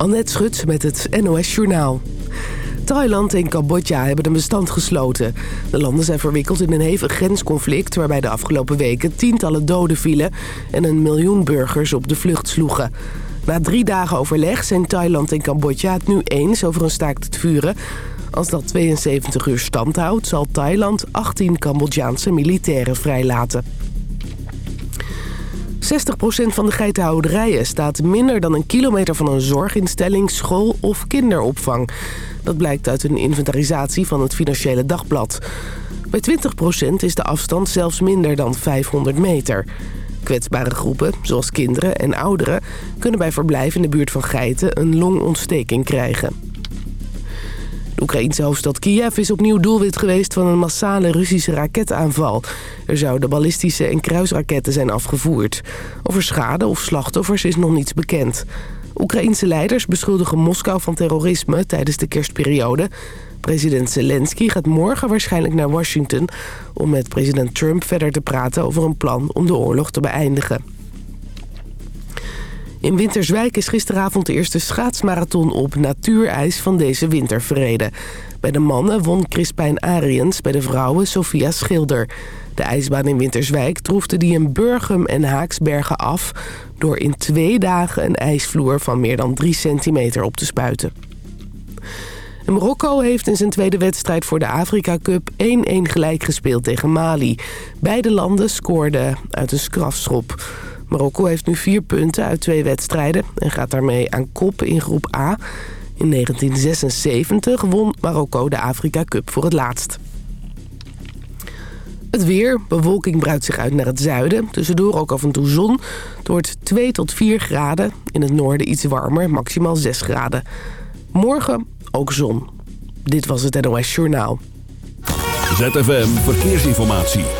Annette Schut met het NOS Journaal. Thailand en Cambodja hebben een bestand gesloten. De landen zijn verwikkeld in een hevig grensconflict... waarbij de afgelopen weken tientallen doden vielen... en een miljoen burgers op de vlucht sloegen. Na drie dagen overleg zijn Thailand en Cambodja het nu eens over een staakt het vuren. Als dat 72 uur stand houdt, zal Thailand 18 Cambodjaanse militairen vrijlaten. 60% van de geitenhouderijen staat minder dan een kilometer van een zorginstelling, school of kinderopvang. Dat blijkt uit een inventarisatie van het Financiële Dagblad. Bij 20% is de afstand zelfs minder dan 500 meter. Kwetsbare groepen, zoals kinderen en ouderen... kunnen bij verblijf in de buurt van geiten een longontsteking krijgen. De Oekraïense hoofdstad Kiev is opnieuw doelwit geweest van een massale Russische raketaanval. Er zouden ballistische en kruisraketten zijn afgevoerd. Over schade of slachtoffers is nog niets bekend. Oekraïense leiders beschuldigen Moskou van terrorisme tijdens de kerstperiode. President Zelensky gaat morgen waarschijnlijk naar Washington... om met president Trump verder te praten over een plan om de oorlog te beëindigen. In Winterswijk is gisteravond de eerste schaatsmarathon op natuurijs van deze winter verreden. Bij de mannen won Crispijn Ariens, bij de vrouwen Sofia Schilder. De ijsbaan in Winterswijk troefde die in Burgum en Haaksbergen af... door in twee dagen een ijsvloer van meer dan 3 centimeter op te spuiten. Marokko heeft in zijn tweede wedstrijd voor de Afrika Cup 1-1 gelijk gespeeld tegen Mali. Beide landen scoorden uit een strafschop. Marokko heeft nu vier punten uit twee wedstrijden en gaat daarmee aan kop in groep A. In 1976 won Marokko de Afrika Cup voor het laatst. Het weer. Bewolking breidt zich uit naar het zuiden. Tussendoor ook af en toe zon. Het wordt 2 tot 4 graden. In het noorden iets warmer, maximaal 6 graden. Morgen ook zon. Dit was het NOS Journaal. ZFM Verkeersinformatie.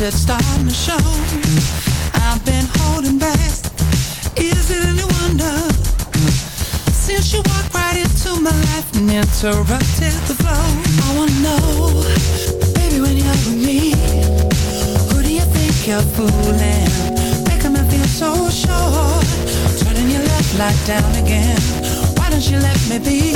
Yet it's starting to show. I've been holding back. Is it any wonder? Since you walked right into my life and interrupted the flow, I wanna know, baby, when you're with me, who do you think you're fooling? Making me feel so sure, turning your left light down again. Why don't you let me be?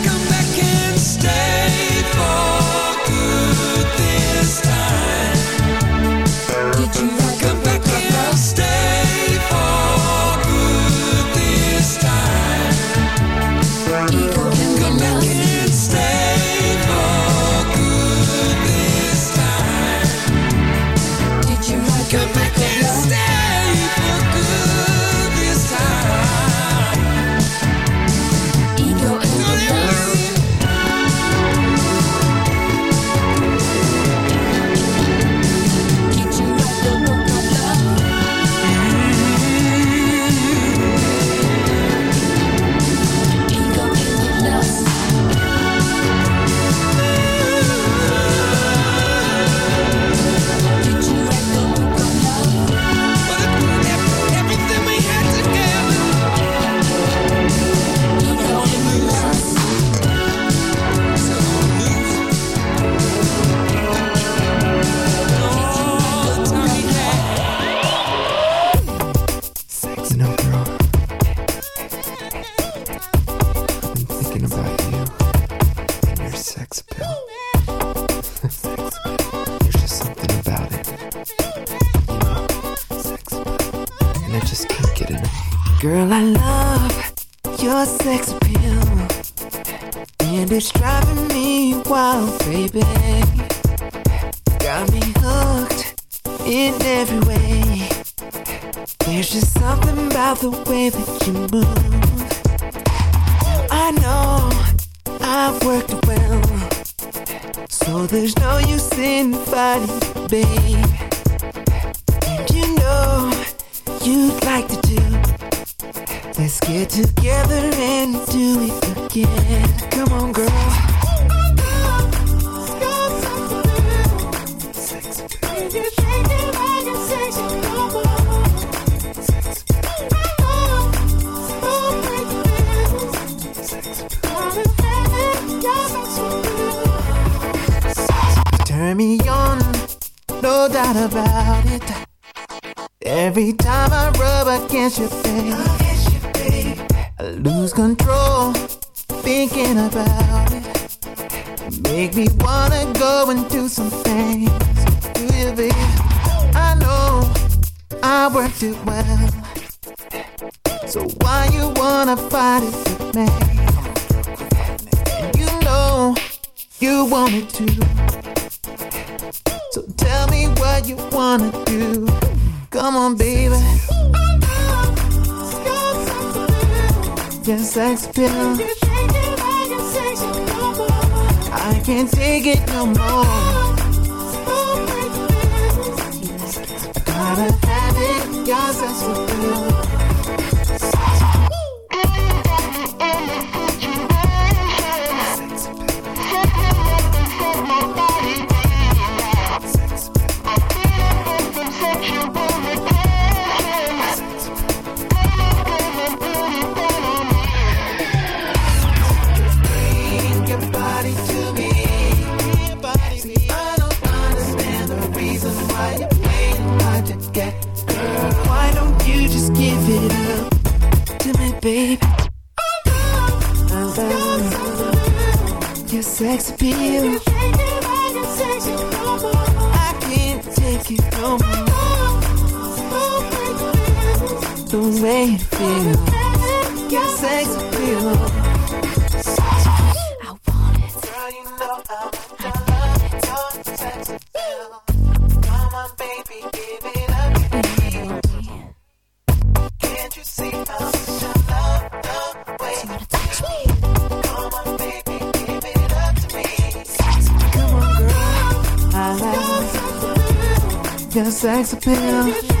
with me? And you know you want it too. So tell me what you wanna do. Come on, baby. Your sex appeal. I can't take it no more. The way it feels, your sex appeal. Girl, you know I want your your sex appeal. Come on, baby, give it up to me. Can't you see how much I love the way you touch me? Come on, baby, give it up to me. Come on, girl, I love your sex appeal.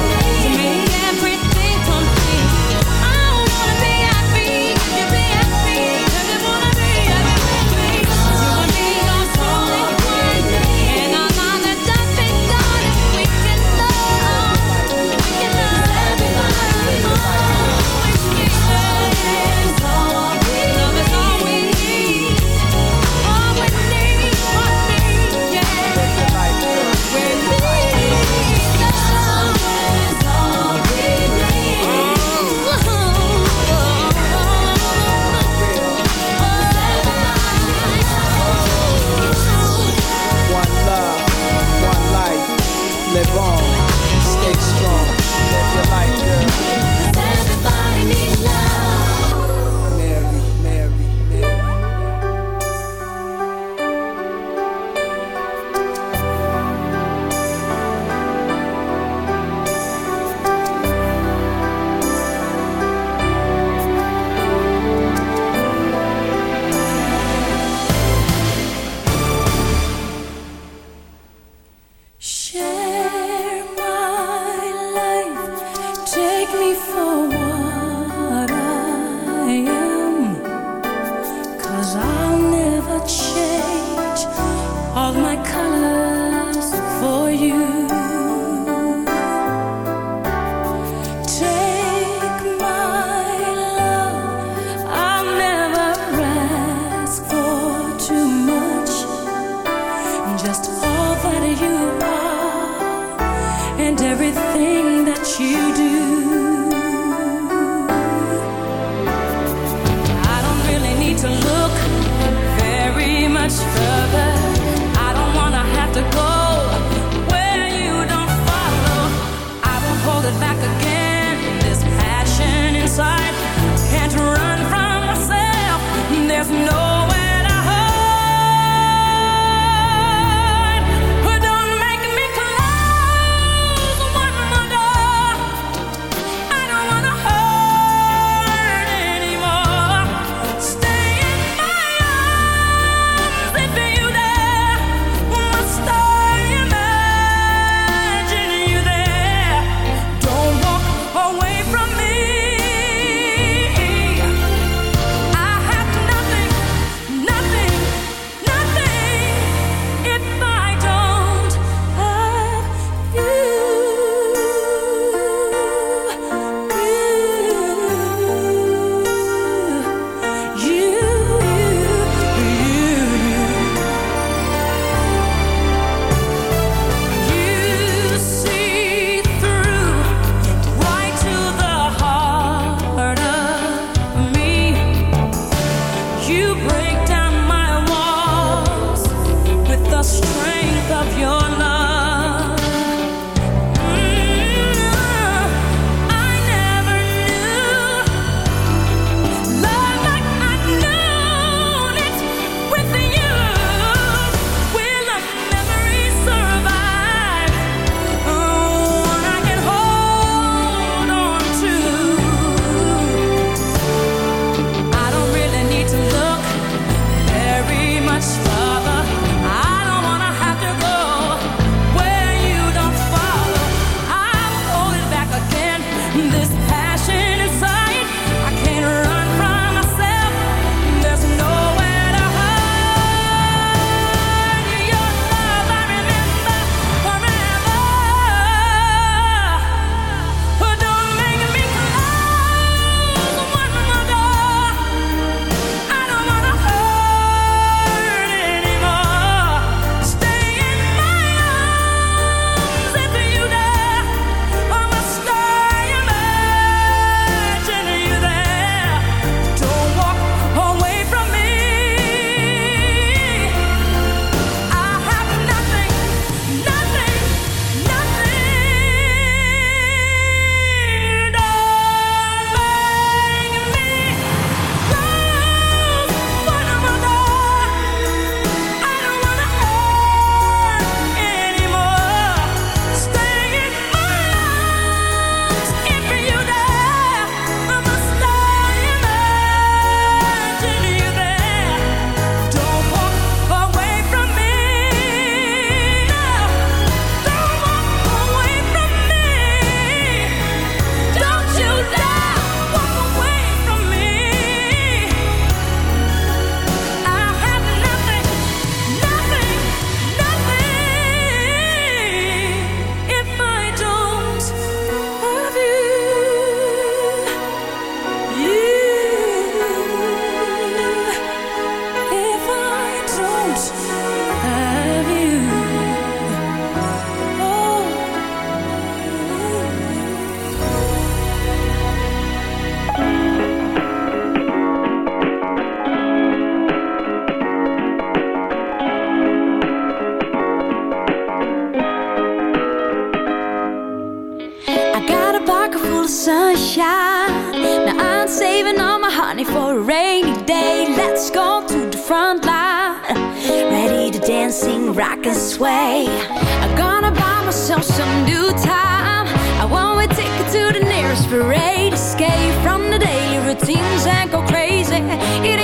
everything that you do.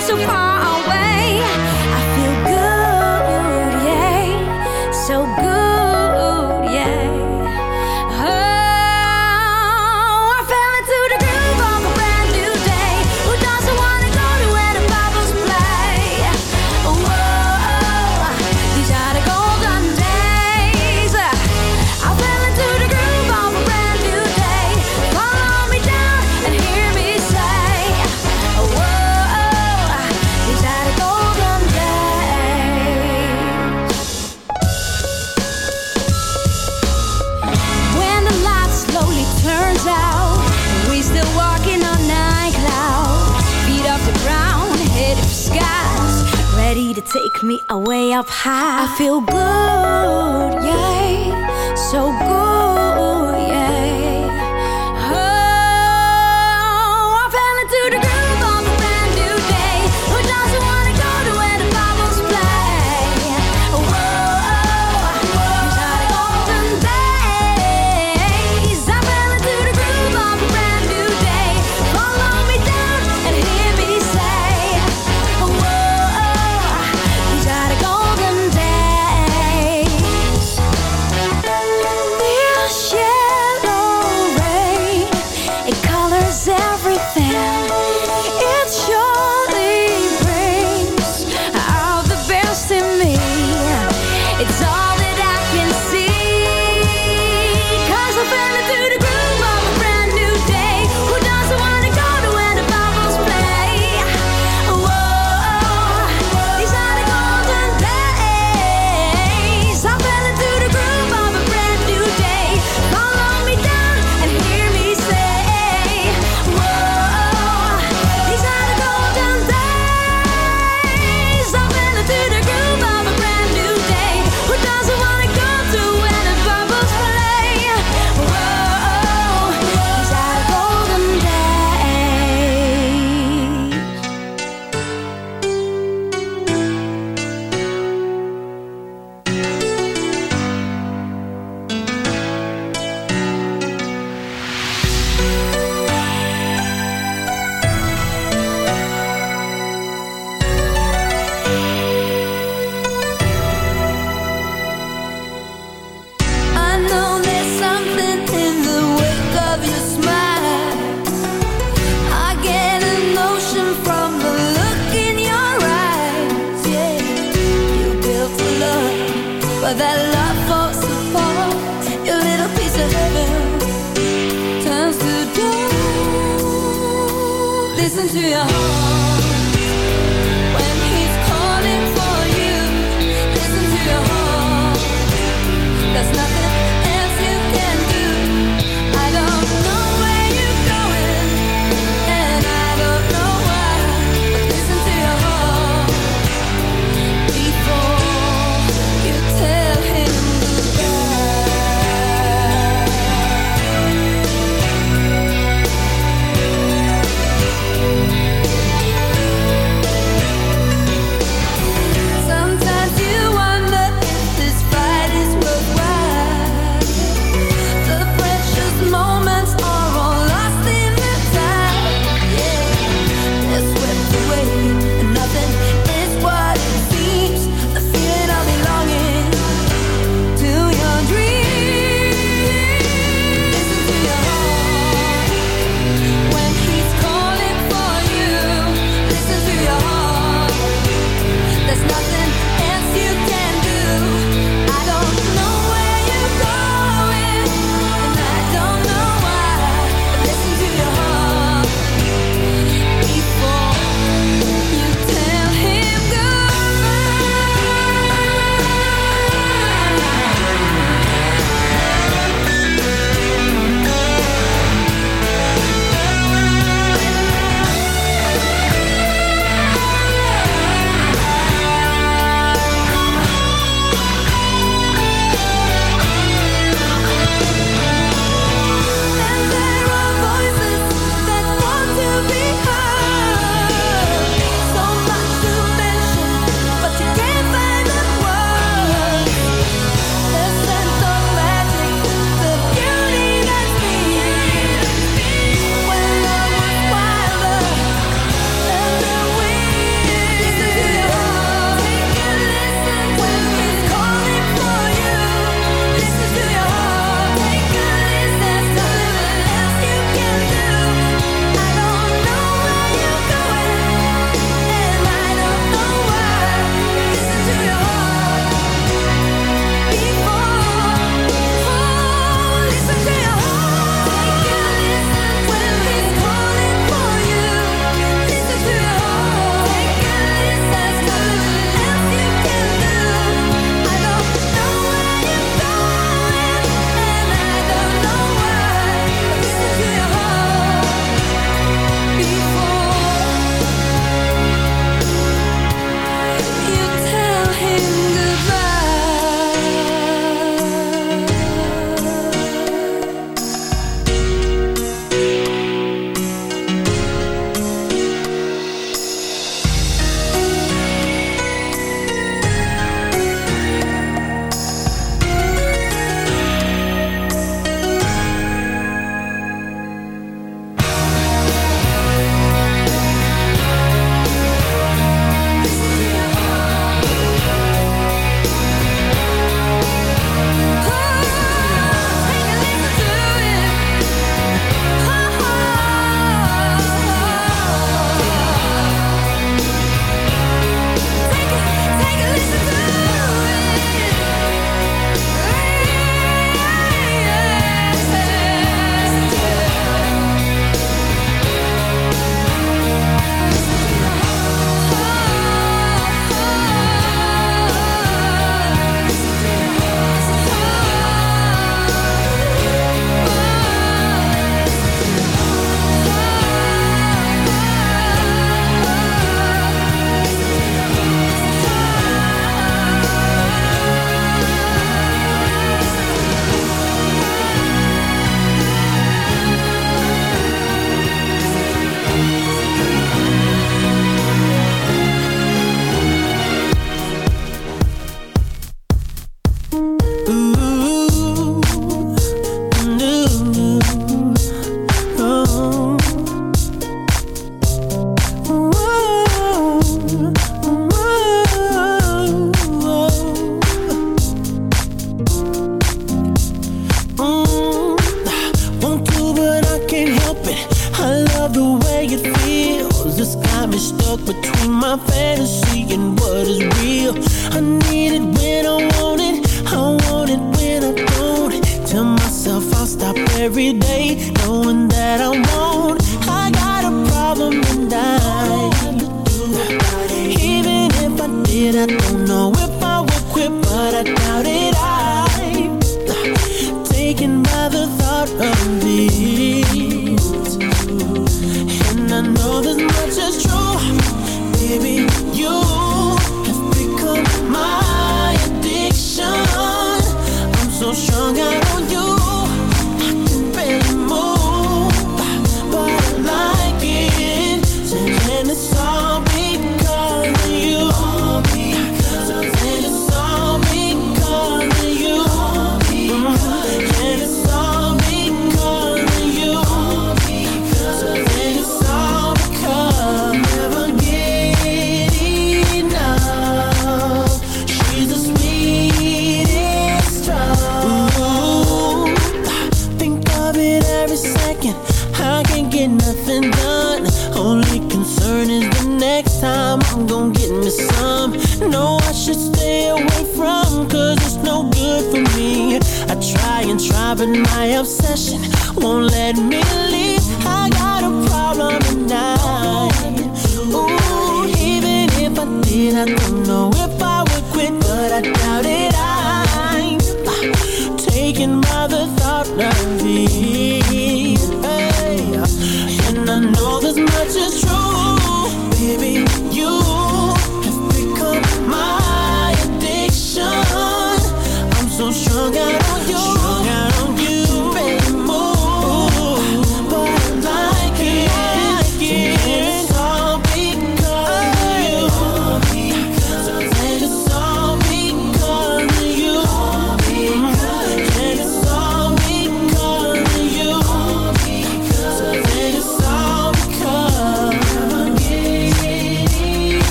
It me away up high. I feel good,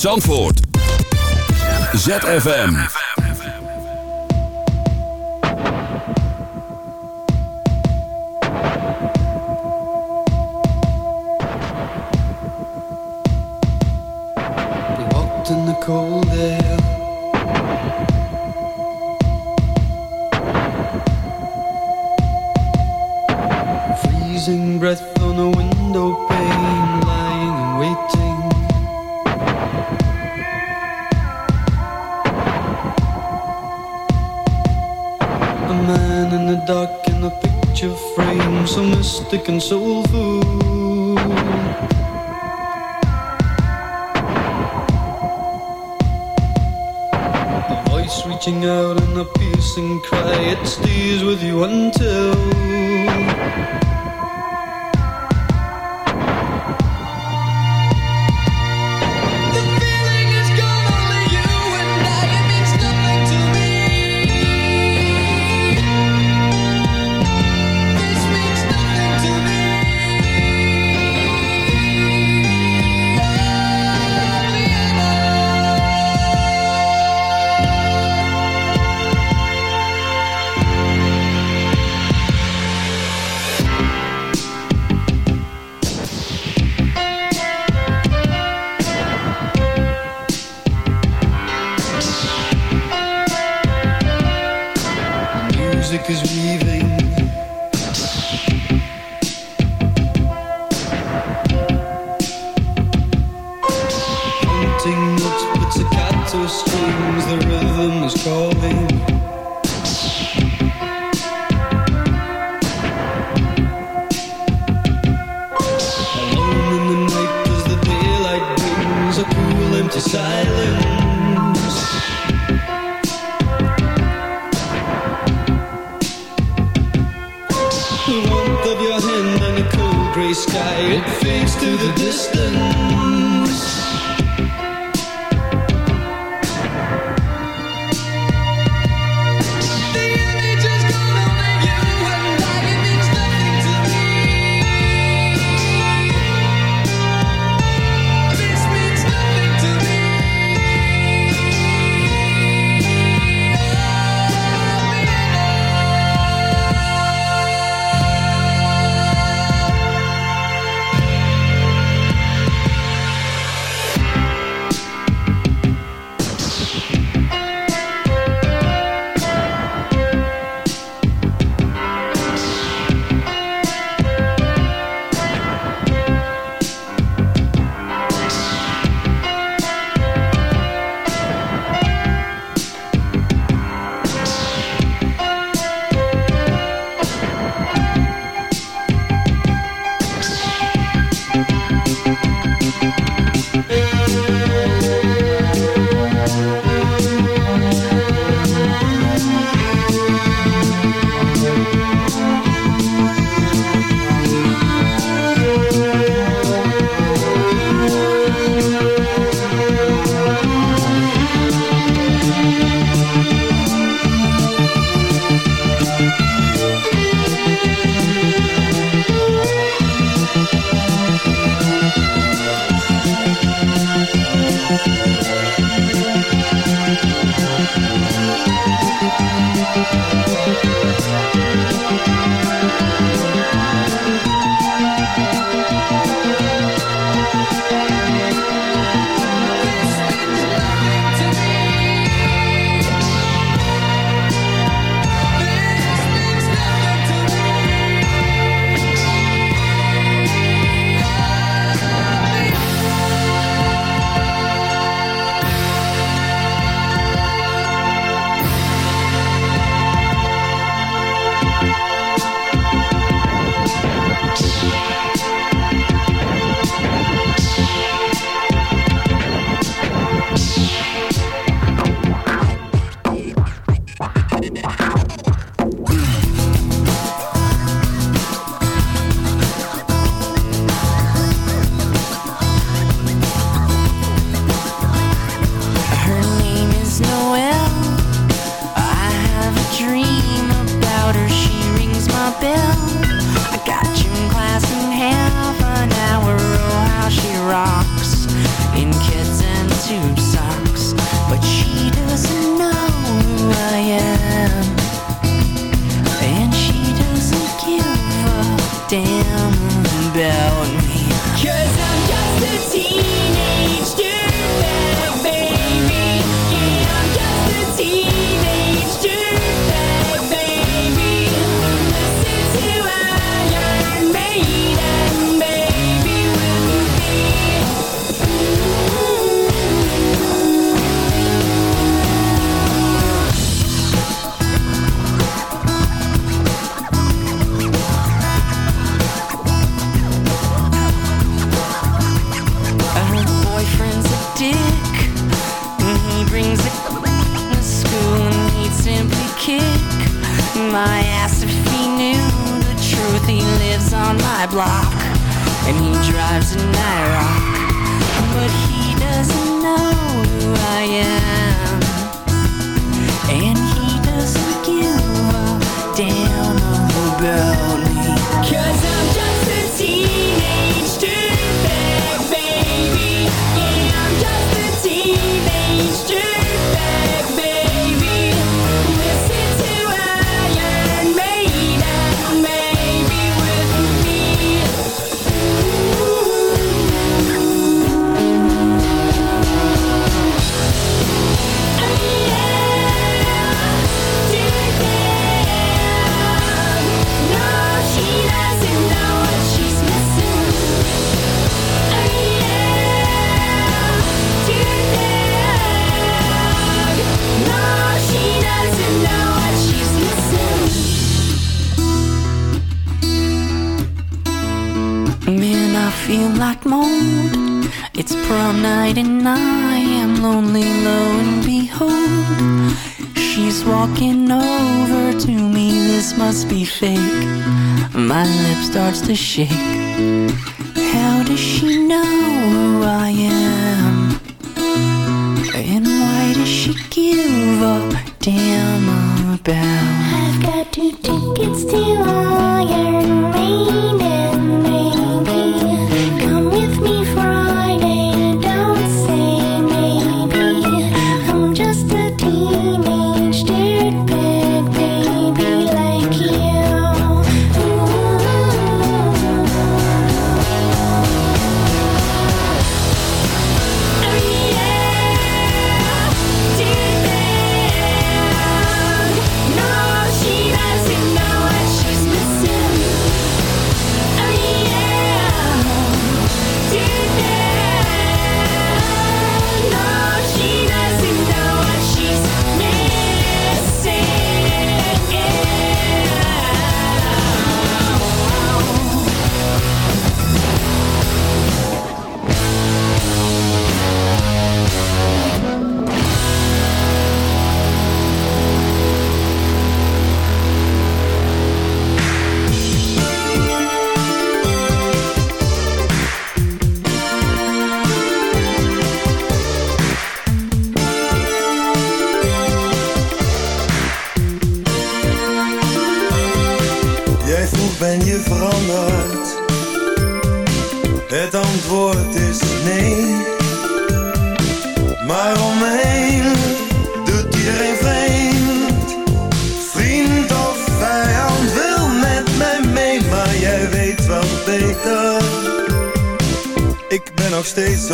Zandvoort. ZFM. must be fake My lip starts to shake How does she know who I am? And why does she give a damn about? I've got two tickets to Iron Maiden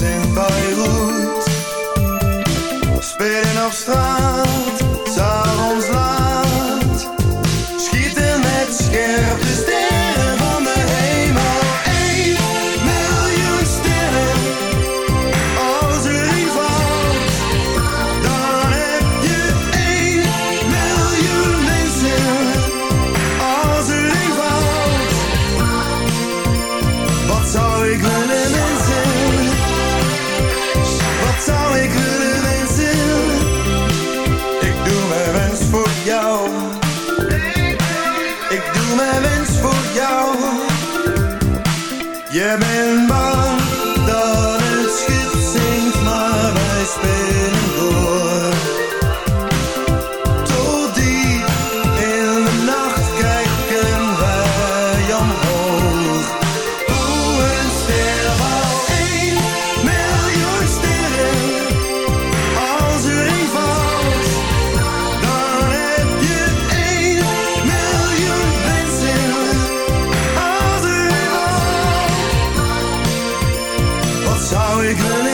in Beirut. Spelen op straat. we're gonna